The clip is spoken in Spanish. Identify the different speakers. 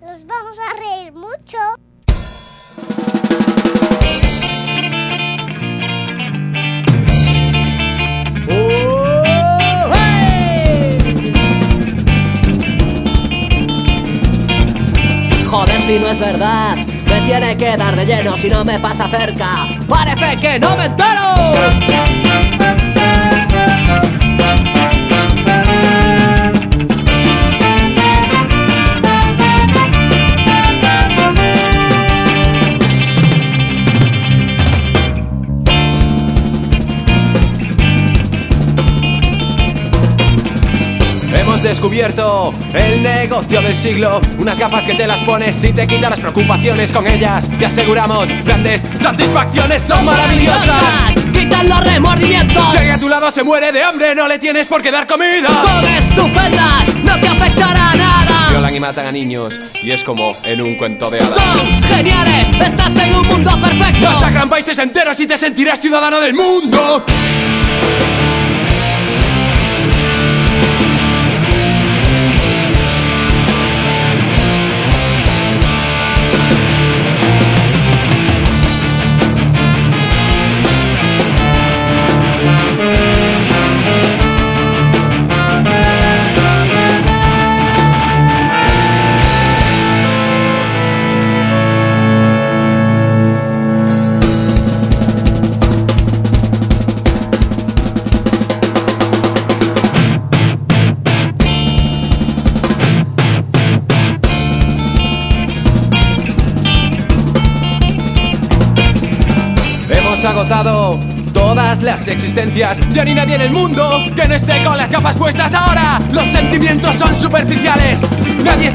Speaker 1: Nos vamos a reír mucho.
Speaker 2: Joder, si no es verdad, me tiene que dar de lleno si no me pasa cerca. Parece que no me entero.
Speaker 3: Descubierto el negocio del siglo Unas gafas que te las pones y te quitan las preocupaciones con ellas Te aseguramos grandes satisfacciones, son maravillosas
Speaker 2: ¡Quitan los remordimientos!
Speaker 3: Si a tu lado se muere de hambre no le tienes por qué dar comida
Speaker 2: ¡Son estupendas! ¡No te afectará nada!
Speaker 3: Violan y matan a niños y es como en un cuento de hadas
Speaker 2: ¡Son geniales! ¡Estás en un mundo perfecto!
Speaker 3: Masacran países enteros y te sentirás ciudadano del mundo Hemos agotado todas las existencias. Ya ni nadie en el mundo que no esté con las gafas puestas. Ahora Los sentimientos son superficiales. Nadie